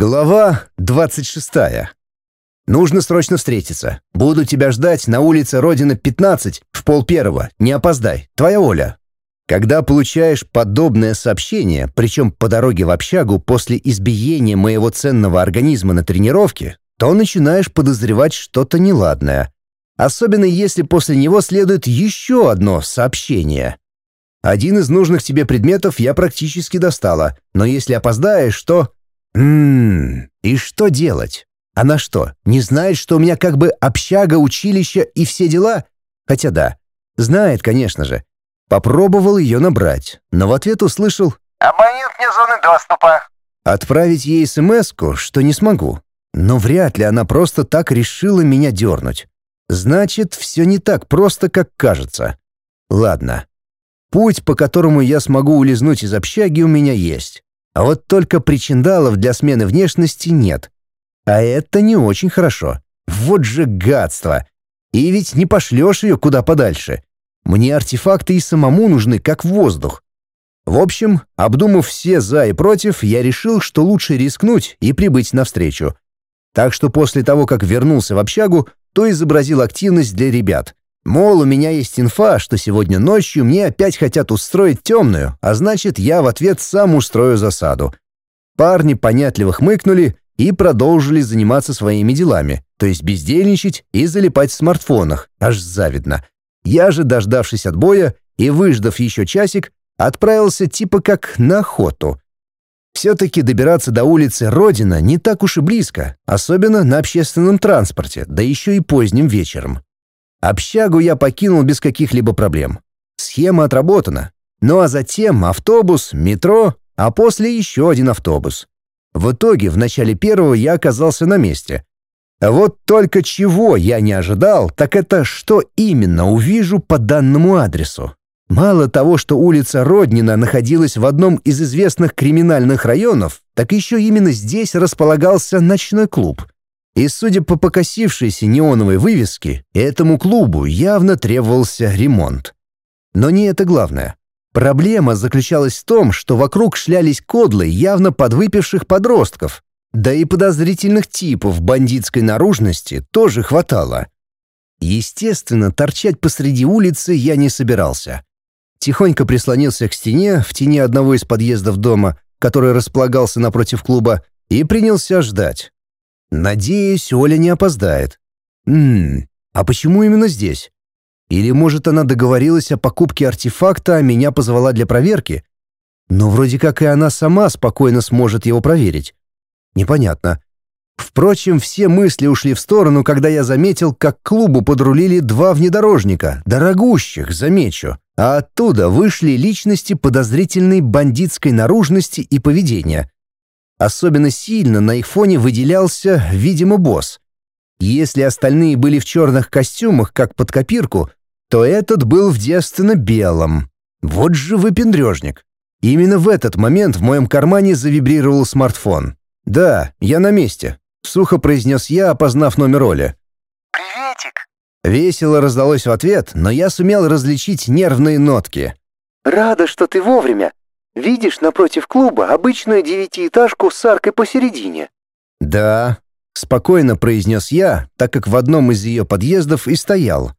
Глава 26. Нужно срочно встретиться. Буду тебя ждать на улице Родина 15 в пол первого. Не опоздай. Твоя Оля. Когда получаешь подобное сообщение, причем по дороге в общагу после избиения моего ценного организма на тренировке, то начинаешь подозревать что-то неладное. Особенно если после него следует еще одно сообщение. Один из нужных тебе предметов я практически достала, но если опоздаешь, то Ммм, и что делать? Она что, не знает, что у меня как бы общага, училище и все дела? Хотя да, знает, конечно же. Попробовал ее набрать, но в ответ услышал «Абонент вне зоны доступа». Отправить ей смс что не смогу. Но вряд ли она просто так решила меня дернуть. Значит, все не так просто, как кажется. Ладно. Путь, по которому я смогу улизнуть из общаги, у меня есть. А вот только причиндалов для смены внешности нет. А это не очень хорошо. Вот же гадство. И ведь не пошлешь ее куда подальше. Мне артефакты и самому нужны, как воздух. В общем, обдумав все «за» и «против», я решил, что лучше рискнуть и прибыть навстречу. Так что после того, как вернулся в общагу, то изобразил активность для ребят. Мол, у меня есть инфа, что сегодня ночью мне опять хотят устроить темную, а значит, я в ответ сам устрою засаду. Парни понятливо хмыкнули и продолжили заниматься своими делами, то есть бездельничать и залипать в смартфонах, аж завидно. Я же, дождавшись отбоя и выждав еще часик, отправился типа как на охоту. Все-таки добираться до улицы Родина не так уж и близко, особенно на общественном транспорте, да еще и поздним вечером. Общагу я покинул без каких-либо проблем. Схема отработана. Ну а затем автобус, метро, а после еще один автобус. В итоге в начале первого я оказался на месте. Вот только чего я не ожидал, так это что именно увижу по данному адресу. Мало того, что улица Роднина находилась в одном из известных криминальных районов, так еще именно здесь располагался ночной клуб — и, судя по покосившейся неоновой вывеске, этому клубу явно требовался ремонт. Но не это главное. Проблема заключалась в том, что вокруг шлялись кодлы явно подвыпивших подростков, да и подозрительных типов бандитской наружности тоже хватало. Естественно, торчать посреди улицы я не собирался. Тихонько прислонился к стене в тени одного из подъездов дома, который располагался напротив клуба, и принялся ждать. Надеюсь, Оля не опоздает. Ммм, а почему именно здесь? Или, может, она договорилась о покупке артефакта, а меня позвала для проверки? Но вроде как и она сама спокойно сможет его проверить. Непонятно. Впрочем, все мысли ушли в сторону, когда я заметил, как к клубу подрулили два внедорожника, дорогущих, замечу, а оттуда вышли личности подозрительной бандитской наружности и поведения. Особенно сильно на их фоне выделялся, видимо, босс. Если остальные были в черных костюмах, как под копирку, то этот был в девственно белом. Вот же выпендрежник. Именно в этот момент в моем кармане завибрировал смартфон. «Да, я на месте», — сухо произнес я, опознав номер Оли. «Приветик!» Весело раздалось в ответ, но я сумел различить нервные нотки. «Рада, что ты вовремя. Видишь напротив клуба обычную девятиэтажку с аркой посередине?» «Да», — спокойно произнес я, так как в одном из ее подъездов и стоял.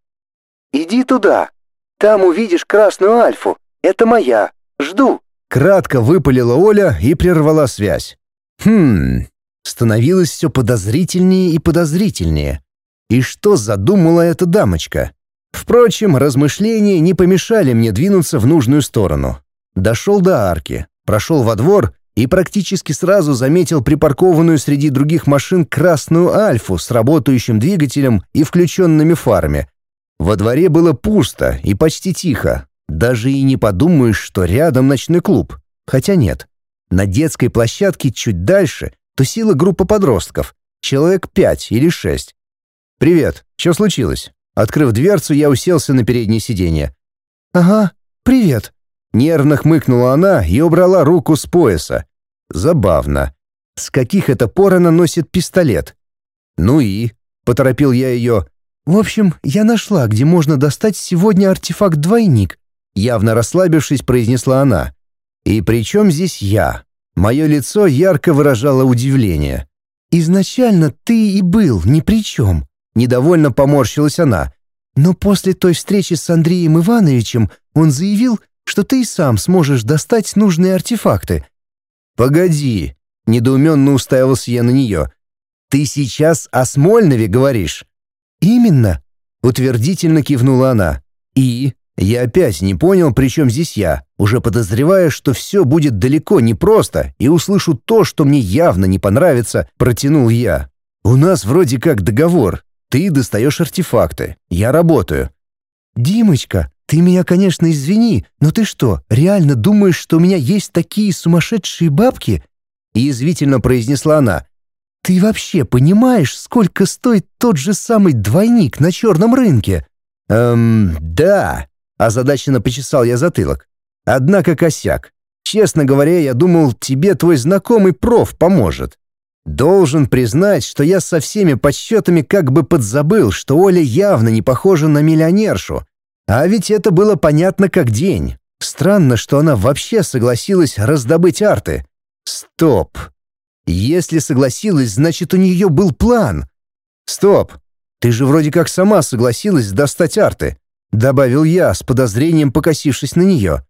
«Иди туда. Там увидишь красную альфу. Это моя. Жду». Кратко выпалила Оля и прервала связь. Хм, становилось все подозрительнее и подозрительнее. И что задумала эта дамочка? Впрочем, размышления не помешали мне двинуться в нужную сторону. Дошел до арки, прошел во двор и практически сразу заметил припаркованную среди других машин красную «Альфу» с работающим двигателем и включенными фарами. Во дворе было пусто и почти тихо. Даже и не подумаешь, что рядом ночной клуб. Хотя нет. На детской площадке чуть дальше тусила группа подростков. Человек пять или шесть. «Привет, что случилось?» Открыв дверцу, я уселся на переднее сиденье. «Ага, привет», Нервно хмыкнула она и убрала руку с пояса. Забавно. С каких это пор она носит пистолет? Ну и... Поторопил я ее. В общем, я нашла, где можно достать сегодня артефакт-двойник. Явно расслабившись, произнесла она. И при чем здесь я? Мое лицо ярко выражало удивление. «Изначально ты и был ни при чем», — недовольно поморщилась она. «Но после той встречи с Андреем Ивановичем он заявил, что ты и сам сможешь достать нужные артефакты». «Погоди», — недоуменно уставился я на нее. «Ты сейчас о Смольнове говоришь?» «Именно», — утвердительно кивнула она. «И?» Я опять не понял, при чем здесь я, уже подозревая, что все будет далеко не просто, и услышу то, что мне явно не понравится, протянул я. «У нас вроде как договор. Ты достаешь артефакты. Я работаю». «Димочка, ты меня, конечно, извини, но ты что, реально думаешь, что у меня есть такие сумасшедшие бабки?» Язвительно произнесла она. «Ты вообще понимаешь, сколько стоит тот же самый двойник на черном рынке?» «Эм, да», Озадаченно почесал я затылок. Однако косяк. Честно говоря, я думал, тебе твой знакомый проф поможет. Должен признать, что я со всеми подсчетами как бы подзабыл, что Оля явно не похожа на миллионершу. А ведь это было понятно как день. Странно, что она вообще согласилась раздобыть арты. Стоп. Если согласилась, значит, у нее был план. Стоп. Ты же вроде как сама согласилась достать арты. — добавил я, с подозрением покосившись на нее.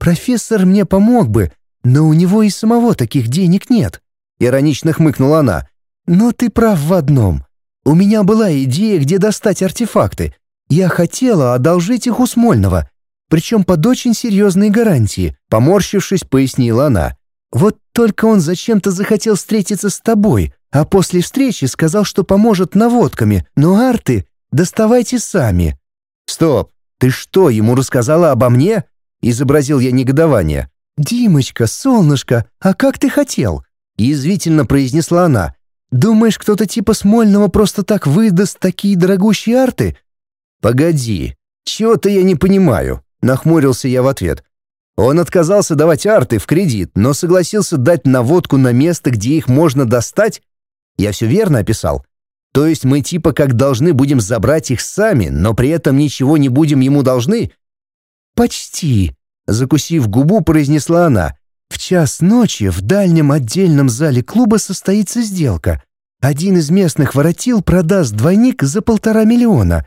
«Профессор мне помог бы, но у него и самого таких денег нет», — иронично хмыкнула она. «Но ты прав в одном. У меня была идея, где достать артефакты. Я хотела одолжить их у Смольного, причем под очень серьезные гарантии», — поморщившись, пояснила она. «Вот только он зачем-то захотел встретиться с тобой, а после встречи сказал, что поможет наводками, но арты доставайте сами». «Стоп! Ты что, ему рассказала обо мне?» — изобразил я негодование. «Димочка, солнышко, а как ты хотел?» — язвительно произнесла она. «Думаешь, кто-то типа Смольного просто так выдаст такие дорогущие арты?» «Погоди, чего-то я не понимаю», — нахмурился я в ответ. Он отказался давать арты в кредит, но согласился дать наводку на место, где их можно достать? Я все верно описал? То есть мы типа как должны будем забрать их сами, но при этом ничего не будем ему должны? Почти, закусив губу, произнесла она. В час ночи в дальнем отдельном зале клуба состоится сделка. Один из местных воротил продаст двойник за полтора миллиона.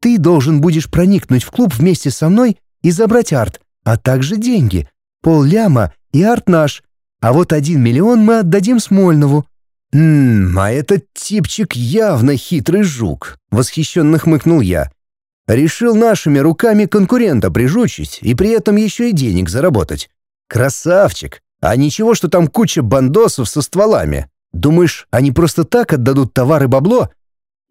Ты должен будешь проникнуть в клуб вместе со мной и забрать арт, а также деньги. Пол ляма и арт наш. А вот один миллион мы отдадим Смольнову. «Ммм, а этот типчик явно хитрый жук», — восхищенно хмыкнул я. «Решил нашими руками конкурента прижучить и при этом еще и денег заработать. Красавчик! А ничего, что там куча бандосов со стволами. Думаешь, они просто так отдадут товар и бабло?»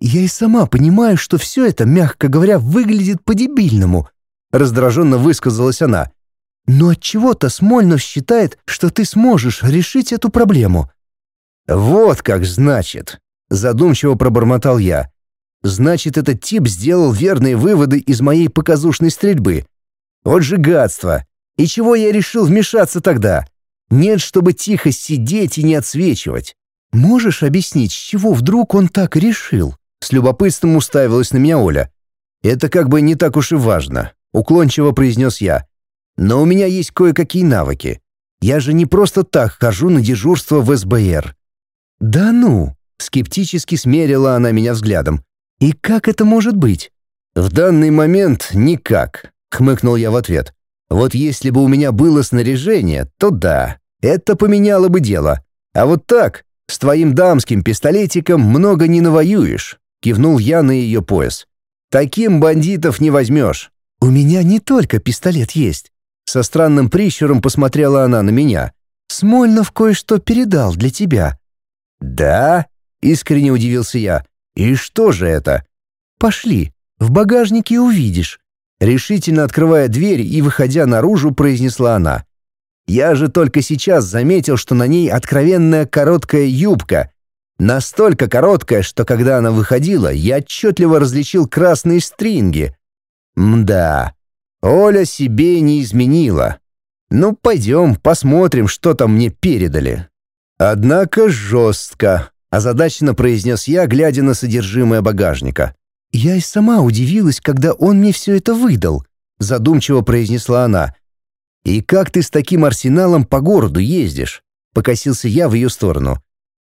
«Я и сама понимаю, что все это, мягко говоря, выглядит по-дебильному», — раздраженно высказалась она. «Но отчего-то Смольнов считает, что ты сможешь решить эту проблему». «Вот как значит!» — задумчиво пробормотал я. «Значит, этот тип сделал верные выводы из моей показушной стрельбы. Вот же гадство! И чего я решил вмешаться тогда? Нет, чтобы тихо сидеть и не отсвечивать. Можешь объяснить, с чего вдруг он так решил?» С любопытством уставилась на меня Оля. «Это как бы не так уж и важно», — уклончиво произнес я. «Но у меня есть кое-какие навыки. Я же не просто так хожу на дежурство в СБР. «Да ну!» — скептически смерила она меня взглядом. «И как это может быть?» «В данный момент никак», — хмыкнул я в ответ. «Вот если бы у меня было снаряжение, то да, это поменяло бы дело. А вот так, с твоим дамским пистолетиком много не навоюешь», — кивнул я на ее пояс. «Таким бандитов не возьмешь». «У меня не только пистолет есть». Со странным прищуром посмотрела она на меня. «Смольнов кое-что передал для тебя. «Да?» — искренне удивился я. «И что же это?» «Пошли, в багажнике увидишь». Решительно открывая дверь и выходя наружу, произнесла она. «Я же только сейчас заметил, что на ней откровенная короткая юбка. Настолько короткая, что когда она выходила, я отчетливо различил красные стринги. Мда, Оля себе не изменила. Ну, пойдем, посмотрим, что там мне передали». «Однако жестко», — озадаченно произнес я, глядя на содержимое багажника. «Я и сама удивилась, когда он мне все это выдал», — задумчиво произнесла она. «И как ты с таким арсеналом по городу ездишь?» Покосился я в ее сторону.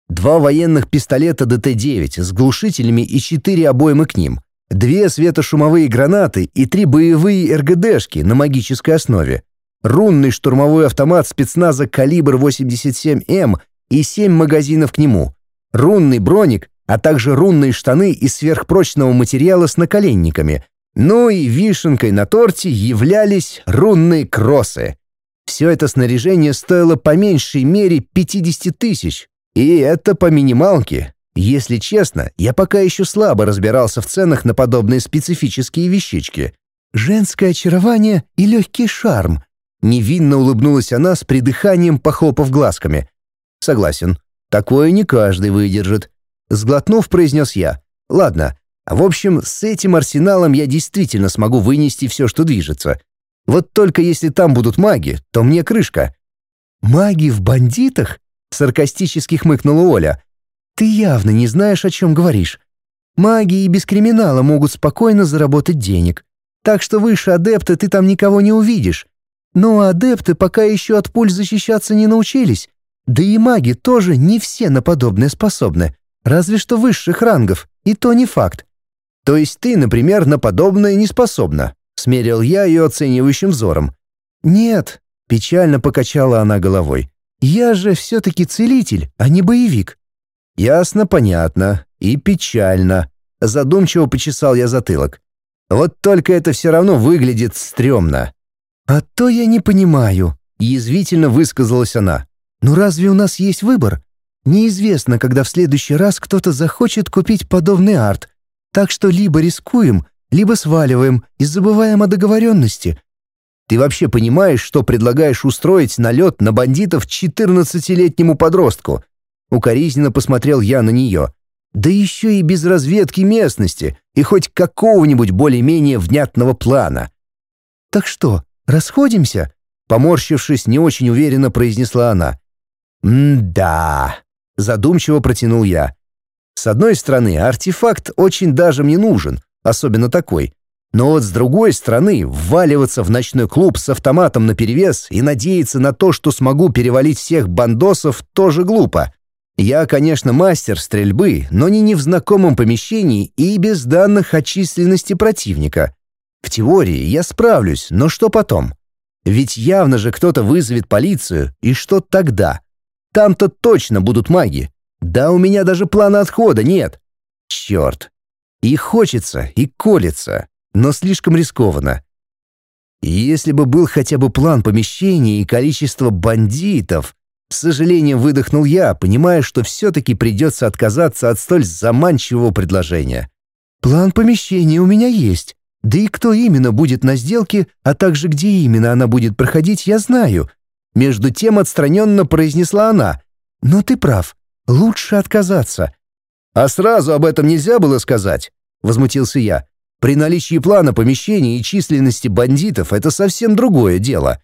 Два военных пистолета ДТ-9 с глушителями и четыре обоймы к ним. Две светошумовые гранаты и три боевые РГДшки на магической основе. Рунный штурмовой автомат спецназа калибр 87М и семь магазинов к нему. Рунный броник, а также рунные штаны из сверхпрочного материала с наколенниками. Ну и вишенкой на торте являлись рунные кроссы. Все это снаряжение стоило по меньшей мере 50 тысяч. И это по минималке. Если честно, я пока еще слабо разбирался в ценах на подобные специфические вещички. «Женское очарование и легкий шарм», — невинно улыбнулась она с придыханием, похлопав глазками. «Согласен. Такое не каждый выдержит. Сглотнув, произнес я. «Ладно. В общем, с этим арсеналом я действительно смогу вынести все, что движется. Вот только если там будут маги, то мне крышка». «Маги в бандитах?» — саркастически хмыкнула Оля. «Ты явно не знаешь, о чем говоришь. Маги и без криминала могут спокойно заработать денег. Так что выше адепта ты там никого не увидишь. Но адепты пока еще от пуль защищаться не научились. Да и маги тоже не все на подобное способны. Разве что высших рангов, и то не факт. То есть ты, например, на подобное не способна? Смерил я ее оценивающим взором. Нет, печально покачала она головой. Я же все-таки целитель, а не боевик. Ясно, понятно. И печально. Задумчиво почесал я затылок. Вот только это все равно выглядит стрёмно. А то я не понимаю, язвительно высказалась она. Ну разве у нас есть выбор? Неизвестно, когда в следующий раз кто-то захочет купить подобный арт. Так что либо рискуем, либо сваливаем и забываем о договоренности. Ты вообще понимаешь, что предлагаешь устроить налет на бандитов 14-летнему подростку? Укоризненно посмотрел я на нее. Да еще и без разведки местности и хоть какого-нибудь более-менее внятного плана. «Так что, расходимся?» Поморщившись, не очень уверенно произнесла она. «М-да», Задумчиво протянул я. С одной стороны, артефакт очень даже мне нужен, особенно такой. Но вот с другой стороны, вваливаться в ночной клуб с автоматом наперевес и надеяться на то, что смогу перевалить всех бандосов, тоже глупо. Я, конечно, мастер стрельбы, но не, не в знакомом помещении и без данных о численности противника. В теории я справлюсь, но что потом? Ведь явно же кто-то вызовет полицию, и что тогда? Там-то точно будут маги. Да у меня даже плана отхода нет. Черт. И хочется, и колется, но слишком рискованно. Если бы был хотя бы план помещения и количество бандитов, с сожалением выдохнул я, понимая, что все-таки придется отказаться от столь заманчивого предложения. «План помещения у меня есть. Да и кто именно будет на сделке, а также где именно она будет проходить, я знаю. Между тем отстраненно произнесла она. «Но ты прав. Лучше отказаться». «А сразу об этом нельзя было сказать?» — возмутился я. «При наличии плана помещения и численности бандитов это совсем другое дело».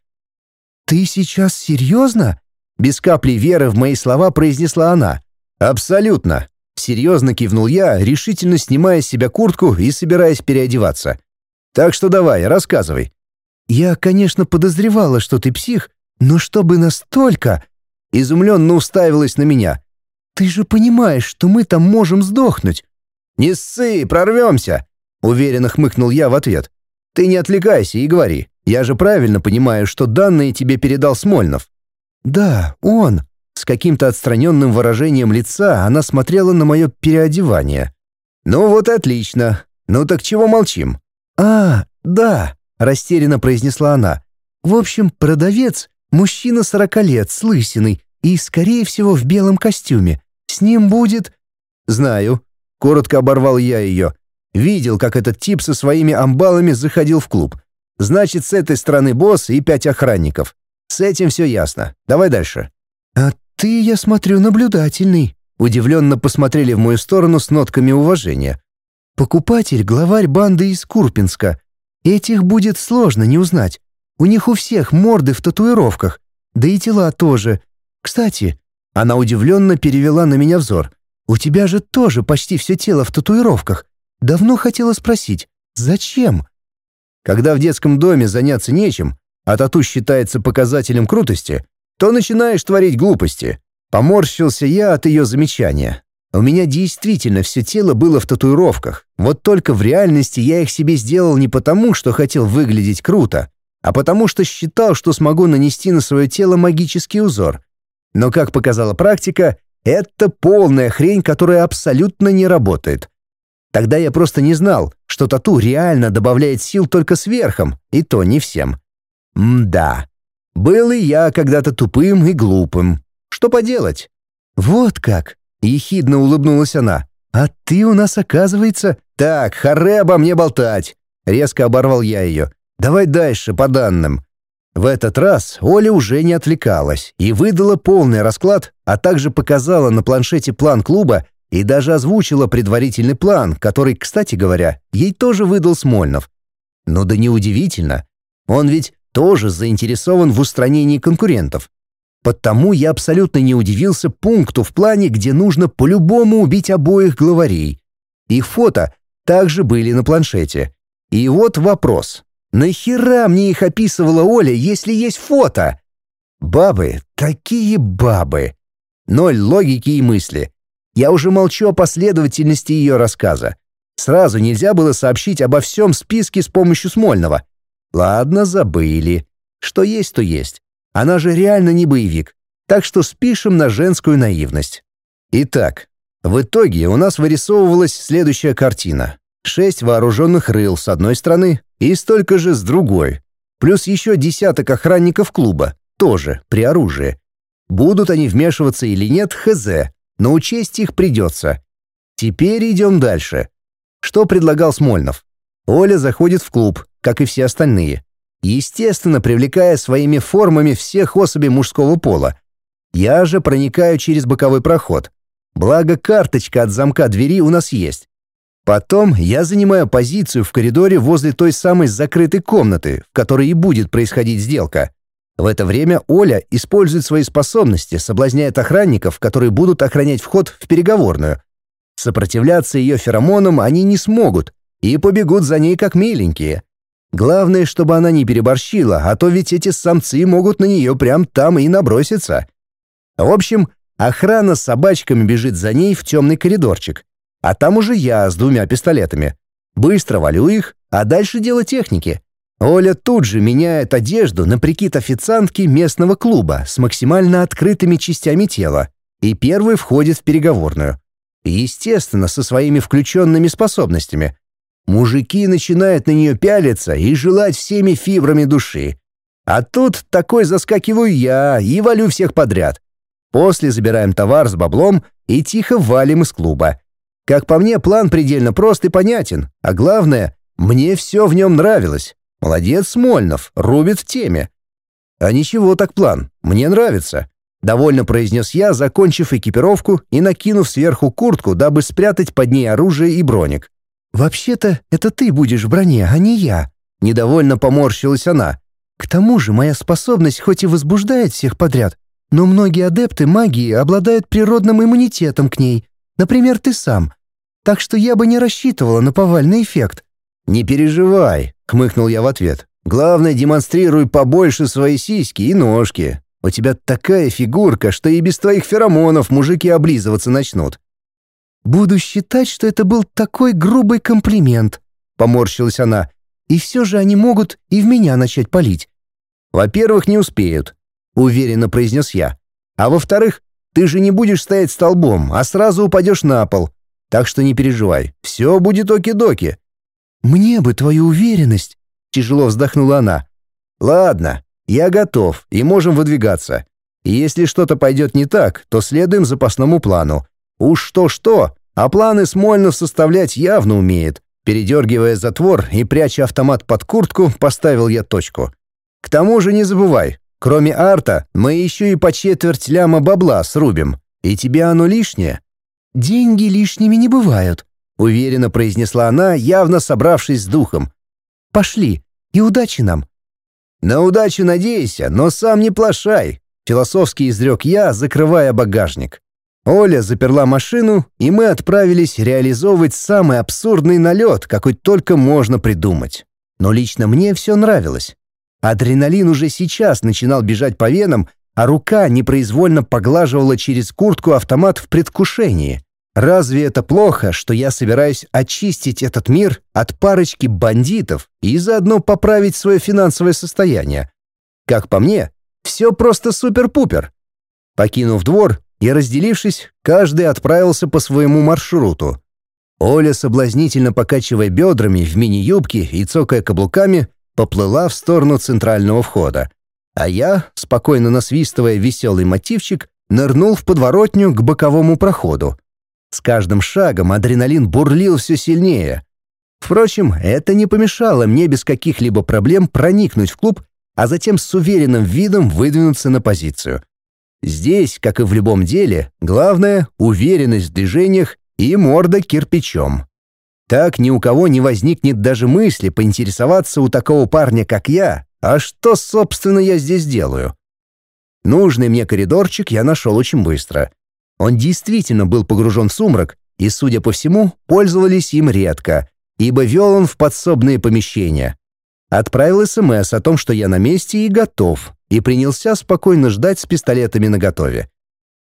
«Ты сейчас серьезно?» — без капли веры в мои слова произнесла она. «Абсолютно». Серьезно кивнул я, решительно снимая с себя куртку и собираясь переодеваться. «Так что давай, рассказывай». «Я, конечно, подозревала, что ты псих, но чтобы настолько...» Изумленно уставилась на меня. «Ты же понимаешь, что мы там можем сдохнуть». «Не ссы, прорвемся!» Уверенно хмыкнул я в ответ. «Ты не отвлекайся и говори. Я же правильно понимаю, что данные тебе передал Смольнов». «Да, он». С каким-то отстраненным выражением лица она смотрела на мое переодевание. «Ну вот отлично. Ну так чего молчим?» «А, да», — растерянно произнесла она. «В общем, продавец Мужчина сорока лет, с лысиной и, скорее всего, в белом костюме. С ним будет...» «Знаю». Коротко оборвал я ее. Видел, как этот тип со своими амбалами заходил в клуб. Значит, с этой стороны босс и пять охранников. С этим все ясно. Давай дальше. «А ты, я смотрю, наблюдательный». Удивленно посмотрели в мою сторону с нотками уважения. «Покупатель — главарь банды из Курпинска. Этих будет сложно не узнать. У них у всех морды в татуировках, да и тела тоже. Кстати, она удивленно перевела на меня взор. У тебя же тоже почти все тело в татуировках. Давно хотела спросить, зачем? Когда в детском доме заняться нечем, а тату считается показателем крутости, то начинаешь творить глупости. Поморщился я от ее замечания. У меня действительно все тело было в татуировках. Вот только в реальности я их себе сделал не потому, что хотел выглядеть круто, а потому что считал, что смогу нанести на свое тело магический узор. Но, как показала практика, это полная хрень, которая абсолютно не работает. Тогда я просто не знал, что тату реально добавляет сил только сверхом, и то не всем. Мда. Был и я когда-то тупым и глупым. Что поделать? Вот как. Ехидно улыбнулась она. А ты у нас, оказывается... Так, харе обо мне болтать. Резко оборвал я ее. Давай дальше, по данным. В этот раз Оля уже не отвлекалась и выдала полный расклад, а также показала на планшете план клуба и даже озвучила предварительный план, который, кстати говоря, ей тоже выдал Смольнов. Ну да неудивительно. Он ведь тоже заинтересован в устранении конкурентов. Потому я абсолютно не удивился пункту в плане, где нужно по-любому убить обоих главарей. Их фото также были на планшете. И вот вопрос. Нахера мне их описывала Оля, если есть фото? Бабы, такие бабы. Ноль логики и мысли. Я уже молчу о последовательности ее рассказа. Сразу нельзя было сообщить обо всем списке с помощью Смольного. Ладно, забыли. Что есть, то есть. Она же реально не боевик. Так что спишем на женскую наивность. Итак, в итоге у нас вырисовывалась следующая картина. Шесть вооруженных рыл с одной стороны и столько же с другой. Плюс еще десяток охранников клуба, тоже при оружии. Будут они вмешиваться или нет, хз, но учесть их придется. Теперь идем дальше. Что предлагал Смольнов? Оля заходит в клуб, как и все остальные. Естественно, привлекая своими формами всех особей мужского пола. Я же проникаю через боковой проход. Благо, карточка от замка двери у нас есть. Потом я занимаю позицию в коридоре возле той самой закрытой комнаты, в которой и будет происходить сделка. В это время Оля использует свои способности, соблазняет охранников, которые будут охранять вход в переговорную. Сопротивляться ее феромонам они не смогут и побегут за ней как миленькие. Главное, чтобы она не переборщила, а то ведь эти самцы могут на нее прям там и наброситься. В общем, охрана с собачками бежит за ней в темный коридорчик. А там уже я с двумя пистолетами. Быстро валю их, а дальше дело техники. Оля тут же меняет одежду на прикид официантки местного клуба с максимально открытыми частями тела и первый входит в переговорную. Естественно, со своими включенными способностями. Мужики начинают на нее пялиться и желать всеми фибрами души. А тут такой заскакиваю я и валю всех подряд. После забираем товар с баблом и тихо валим из клуба. Как по мне, план предельно прост и понятен, а главное, мне все в нем нравилось. Молодец Смольнов, рубит в теме. А ничего так план, мне нравится. Довольно произнес я, закончив экипировку и накинув сверху куртку, дабы спрятать под ней оружие и броник. «Вообще-то это ты будешь в броне, а не я», — недовольно поморщилась она. «К тому же моя способность хоть и возбуждает всех подряд, но многие адепты магии обладают природным иммунитетом к ней, например, ты сам. Так что я бы не рассчитывала на повальный эффект». «Не переживай», — хмыкнул я в ответ. «Главное, демонстрируй побольше свои сиськи и ножки. У тебя такая фигурка, что и без твоих феромонов мужики облизываться начнут». «Буду считать, что это был такой грубый комплимент», — поморщилась она. «И все же они могут и в меня начать палить». «Во-первых, не успеют», — уверенно произнес я. «А во-вторых, ты же не будешь стоять столбом, а сразу упадешь на пол. Так что не переживай, все будет оки-доки». «Мне бы твою уверенность», — тяжело вздохнула она. «Ладно, я готов, и можем выдвигаться. Если что-то пойдет не так, то следуем запасному плану. Уж что-что, а планы Смольнов составлять явно умеет». Передергивая затвор и пряча автомат под куртку, поставил я точку. «К тому же не забывай, кроме арта, мы еще и по четверть ляма бабла срубим. И тебе оно лишнее?» «Деньги лишними не бывают», — уверенно произнесла она, явно собравшись с духом. «Пошли, и удачи нам». «На удачу надейся, но сам не плашай», — философски изрек я, закрывая багажник. Оля заперла машину, и мы отправились реализовывать самый абсурдный налет, какой только можно придумать. Но лично мне все нравилось. Адреналин уже сейчас начинал бежать по венам, а рука непроизвольно поглаживала через куртку автомат в предвкушении. Разве это плохо, что я собираюсь очистить этот мир от парочки бандитов и заодно поправить свое финансовое состояние? Как по мне, все просто супер-пупер. Покинув двор и разделившись, каждый отправился по своему маршруту. Оля, соблазнительно покачивая бедрами в мини-юбке и цокая каблуками, поплыла в сторону центрального входа. А я, спокойно насвистывая веселый мотивчик, нырнул в подворотню к боковому проходу. С каждым шагом адреналин бурлил все сильнее. Впрочем, это не помешало мне без каких-либо проблем проникнуть в клуб, а затем с уверенным видом выдвинуться на позицию. Здесь, как и в любом деле, главное — уверенность в движениях и морда кирпичом. Так ни у кого не возникнет даже мысли поинтересоваться у такого парня, как я, а что, собственно, я здесь делаю. Нужный мне коридорчик я нашел очень быстро. Он действительно был погружен в сумрак, и, судя по всему, пользовались им редко, ибо вел он в подсобные помещения. Отправил СМС о том, что я на месте и готов, и принялся спокойно ждать с пистолетами наготове.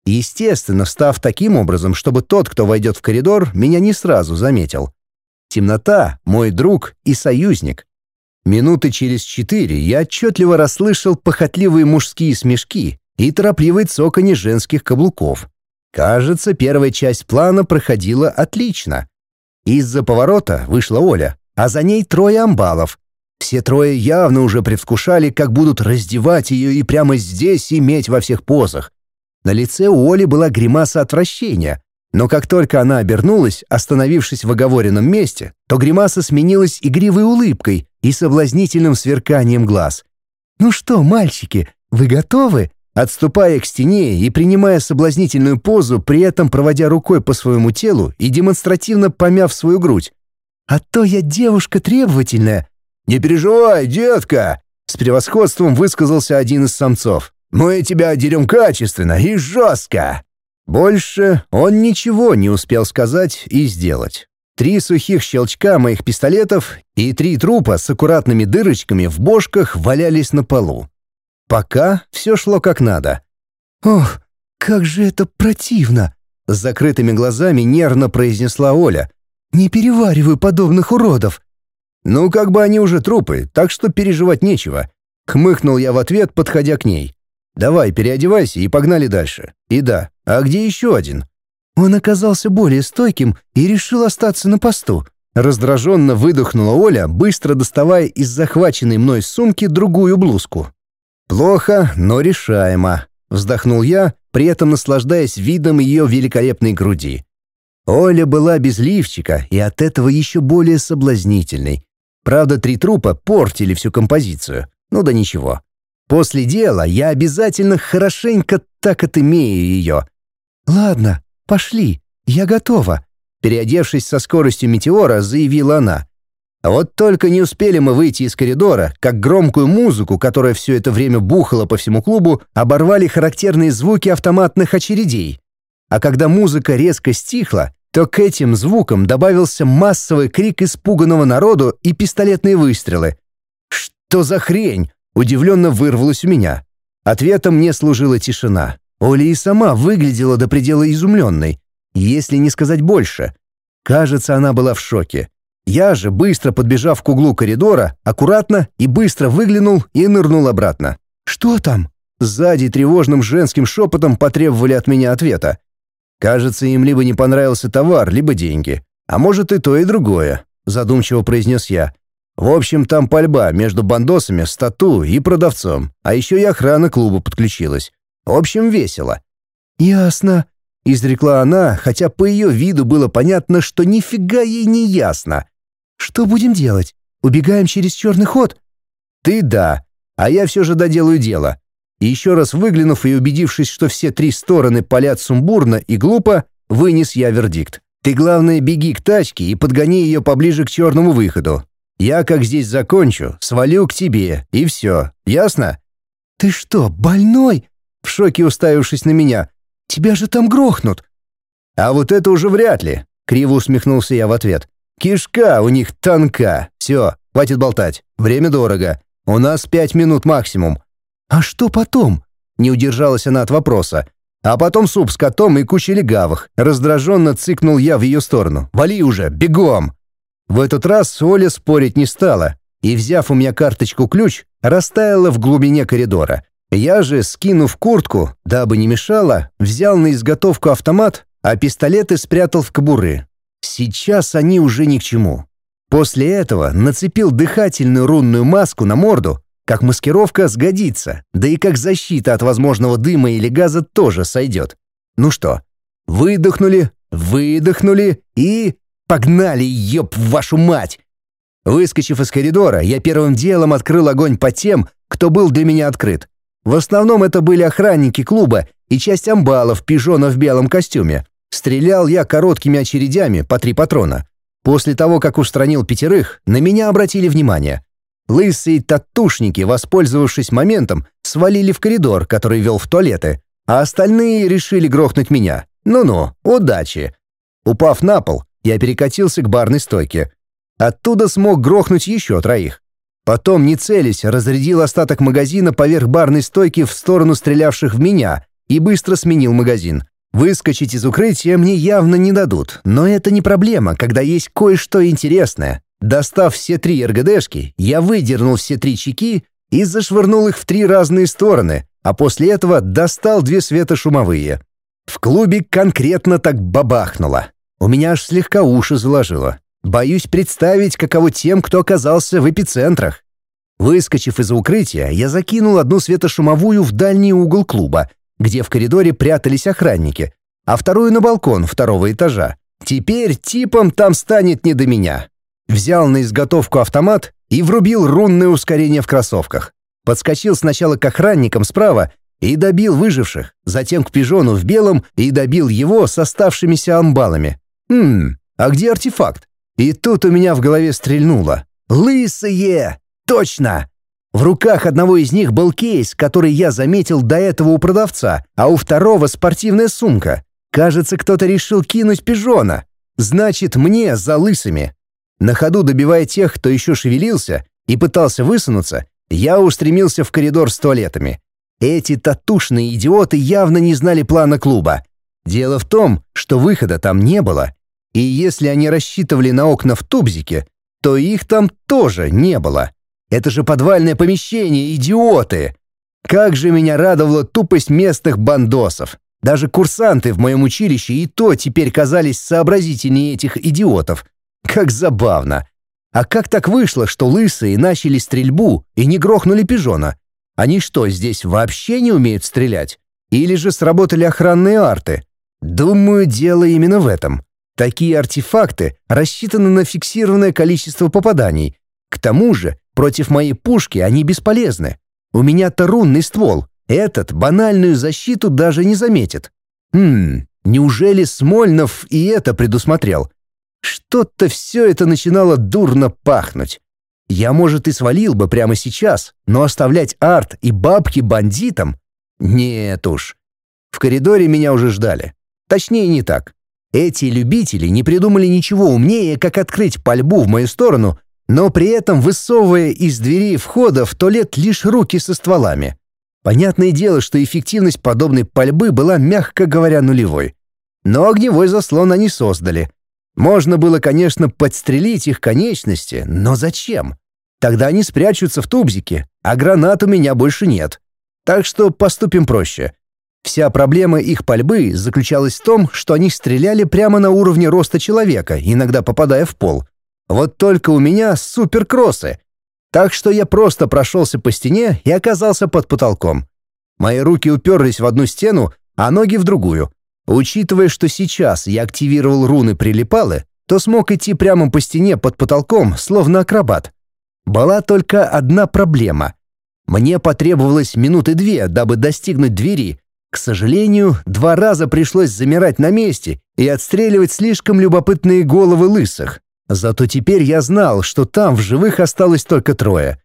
Естественно, встав таким образом, чтобы тот, кто войдет в коридор, меня не сразу заметил. Темнота — мой друг и союзник. Минуты через четыре я отчетливо расслышал похотливые мужские смешки и торопливый цоканье женских каблуков. Кажется, первая часть плана проходила отлично. Из-за поворота вышла Оля, а за ней трое амбалов. Все трое явно уже предвкушали, как будут раздевать ее и прямо здесь иметь во всех позах. На лице у Оли была гримаса отвращения, но как только она обернулась, остановившись в оговоренном месте, то гримаса сменилась игривой улыбкой и соблазнительным сверканием глаз. «Ну что, мальчики, вы готовы?» Отступая к стене и принимая соблазнительную позу, при этом проводя рукой по своему телу и демонстративно помяв свою грудь. «А то я девушка требовательная». «Не переживай, детка!» С превосходством высказался один из самцов. Мы тебя дерем качественно и жестко!» Больше он ничего не успел сказать и сделать. Три сухих щелчка моих пистолетов и три трупа с аккуратными дырочками в бошках валялись на полу. Пока все шло как надо. «Ох, как же это противно!» С закрытыми глазами нервно произнесла Оля. «Не перевариваю подобных уродов!» «Ну, как бы они уже трупы, так что переживать нечего», — хмыкнул я в ответ, подходя к ней. Давай, переодевайся и погнали дальше. И да, а где еще один? Он оказался более стойким и решил остаться на посту. Раздраженно выдохнула Оля, быстро доставая из захваченной мной сумки другую блузку. «Плохо, но решаемо», — вздохнул я, при этом наслаждаясь видом ее великолепной груди. Оля была без лифчика и от этого еще более соблазнительной. Правда, три трупа портили всю композицию. Ну да ничего. После дела я обязательно хорошенько так отымею ее. «Ладно, пошли, я готова», — переодевшись со скоростью метеора, заявила она. Вот только не успели мы выйти из коридора, как громкую музыку, которая все это время бухала по всему клубу, оборвали характерные звуки автоматных очередей. А когда музыка резко стихла, то к этим звукам добавился массовый крик испуганного народу и пистолетные выстрелы. «Что за хрень?» Удивленно вырвалось у меня. Ответом мне служила тишина. Оля и сама выглядела до предела изумленной, если не сказать больше. Кажется, она была в шоке. Я же, быстро подбежав к углу коридора, аккуратно и быстро выглянул и нырнул обратно. «Что там?» Сзади тревожным женским шепотом потребовали от меня ответа. Кажется, им либо не понравился товар, либо деньги. А может и то, и другое, задумчиво произнес я. В общем, там пальба между бандосами, стату и продавцом, а еще и охрана клуба подключилась. В общем, весело. «Ясно», — изрекла она, хотя по ее виду было понятно, что нифига ей не ясно. «Что будем делать? Убегаем через черный ход?» «Ты да, а я все же доделаю дело». И еще раз выглянув и убедившись, что все три стороны палят сумбурно и глупо, вынес я вердикт. «Ты, главное, беги к тачке и подгони ее поближе к черному выходу. Я как здесь закончу, свалю к тебе, и все. Ясно?» «Ты что, больной?» В шоке уставившись на меня. «Тебя же там грохнут!» «А вот это уже вряд ли!» Криво усмехнулся я в ответ. «Кишка у них тонка. Все, хватит болтать. Время дорого. У нас пять минут максимум». «А что потом?» Не удержалась она от вопроса. А потом суп с котом и куча легавых. Раздраженно цыкнул я в ее сторону. «Вали уже, бегом!» В этот раз Оля спорить не стала и, взяв у меня карточку-ключ, растаяла в глубине коридора. Я же, скинув куртку, дабы не мешало, взял на изготовку автомат, а пистолеты спрятал в кобуры. Сейчас они уже ни к чему. После этого нацепил дыхательную рунную маску на морду, как маскировка сгодится, да и как защита от возможного дыма или газа тоже сойдет. Ну что, выдохнули, выдохнули и... Погнали, ёб вашу мать! Выскочив из коридора, я первым делом открыл огонь по тем, кто был для меня открыт. В основном это были охранники клуба и часть амбалов, пижона в белом костюме. Стрелял я короткими очередями по три патрона. После того, как устранил пятерых, на меня обратили внимание. Лысые татушники, воспользовавшись моментом, свалили в коридор, который вел в туалеты, а остальные решили грохнуть меня. Ну-ну, удачи. Упав на пол, я перекатился к барной стойке. Оттуда смог грохнуть еще троих. Потом, не целясь, разрядил остаток магазина поверх барной стойки в сторону стрелявших в меня и быстро сменил магазин. Выскочить из укрытия мне явно не дадут, но это не проблема, когда есть кое-что интересное. Достав все три РГДшки, я выдернул все три чеки и зашвырнул их в три разные стороны, а после этого достал две светошумовые. В клубе конкретно так бабахнуло. У меня аж слегка уши заложило. Боюсь представить, каково тем, кто оказался в эпицентрах. Выскочив из укрытия, я закинул одну светошумовую в дальний угол клуба, где в коридоре прятались охранники, а вторую на балкон второго этажа. Теперь типом там станет не до меня. Взял на изготовку автомат и врубил рунное ускорение в кроссовках. Подскочил сначала к охранникам справа и добил выживших, затем к пижону в белом и добил его с оставшимися амбалами. Хм, а где артефакт? И тут у меня в голове стрельнуло. «Лысые! Точно! В руках одного из них был кейс, который я заметил до этого у продавца, а у второго спортивная сумка. Кажется, кто-то решил кинуть пижона. Значит, мне за лысыми. На ходу добивая тех, кто еще шевелился и пытался высунуться, я устремился в коридор с туалетами. Эти татушные идиоты явно не знали плана клуба. Дело в том, что выхода там не было. И если они рассчитывали на окна в тубзике, то их там тоже не было. Это же подвальное помещение, идиоты! Как же меня радовала тупость местных бандосов. Даже курсанты в моем училище и то теперь казались сообразительнее этих идиотов. Как забавно. А как так вышло, что лысые начали стрельбу и не грохнули пижона? Они что, здесь вообще не умеют стрелять? Или же сработали охранные арты? Думаю, дело именно в этом. Такие артефакты рассчитаны на фиксированное количество попаданий. К тому же Против моей пушки они бесполезны. У меня-то рунный ствол. Этот банальную защиту даже не заметит. Хм, неужели Смольнов и это предусмотрел? Что-то все это начинало дурно пахнуть. Я, может, и свалил бы прямо сейчас, но оставлять арт и бабки бандитам? Нет уж. В коридоре меня уже ждали. Точнее, не так. Эти любители не придумали ничего умнее, как открыть пальбу в мою сторону но при этом высовывая из двери входа в туалет лишь руки со стволами. Понятное дело, что эффективность подобной пальбы была, мягко говоря, нулевой. Но огневой заслон они создали. Можно было, конечно, подстрелить их конечности, но зачем? Тогда они спрячутся в тубзике, а гранат у меня больше нет. Так что поступим проще. Вся проблема их пальбы заключалась в том, что они стреляли прямо на уровне роста человека, иногда попадая в пол — вот только у меня суперкроссы. Так что я просто прошелся по стене и оказался под потолком. Мои руки уперлись в одну стену, а ноги в другую. Учитывая, что сейчас я активировал руны прилипалы, то смог идти прямо по стене под потолком, словно акробат. Была только одна проблема. Мне потребовалось минуты две, дабы достигнуть двери. К сожалению, два раза пришлось замирать на месте и отстреливать слишком любопытные головы лысых. Зато теперь я знал, что там в живых осталось только трое.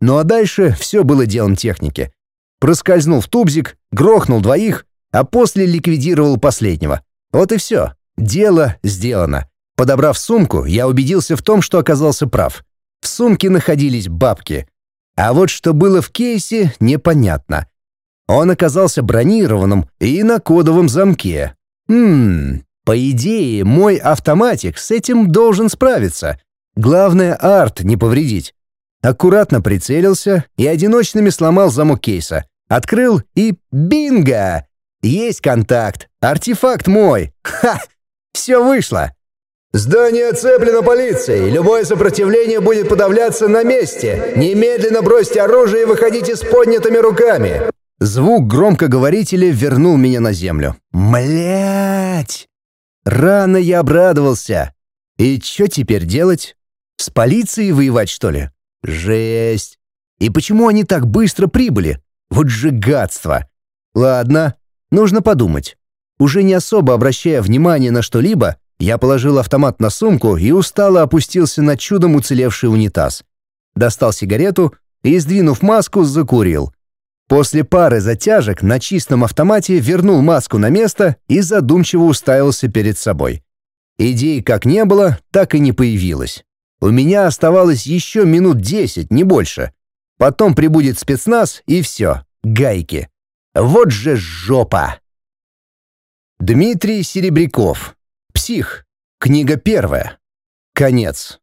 Ну а дальше все было делом техники. Проскользнул в тубзик, грохнул двоих, а после ликвидировал последнего. Вот и все. Дело сделано. Подобрав сумку, я убедился в том, что оказался прав. В сумке находились бабки. А вот что было в кейсе, непонятно. Он оказался бронированным и на кодовом замке. Хм, по идее, мой автоматик с этим должен справиться. Главное, арт не повредить. Аккуратно прицелился и одиночными сломал замок кейса. Открыл и бинго! Есть контакт. Артефакт мой. Ха! Все вышло. «Здание оцеплено полицией. Любое сопротивление будет подавляться на месте. Немедленно бросьте оружие и выходите с поднятыми руками». Звук громкоговорителя вернул меня на землю. Млять! Рано я обрадовался. И что теперь делать? С полицией воевать, что ли? Жесть! И почему они так быстро прибыли? Вот же гадство! Ладно, нужно подумать. Уже не особо обращая внимание на что-либо, я положил автомат на сумку и устало опустился на чудом уцелевший унитаз. Достал сигарету и, сдвинув маску, закурил. После пары затяжек на чистом автомате вернул маску на место и задумчиво уставился перед собой. Идей как не было, так и не появилось. У меня оставалось еще минут десять, не больше. Потом прибудет спецназ и все, гайки. Вот же жопа! Дмитрий Серебряков Псих. Книга первая. Конец.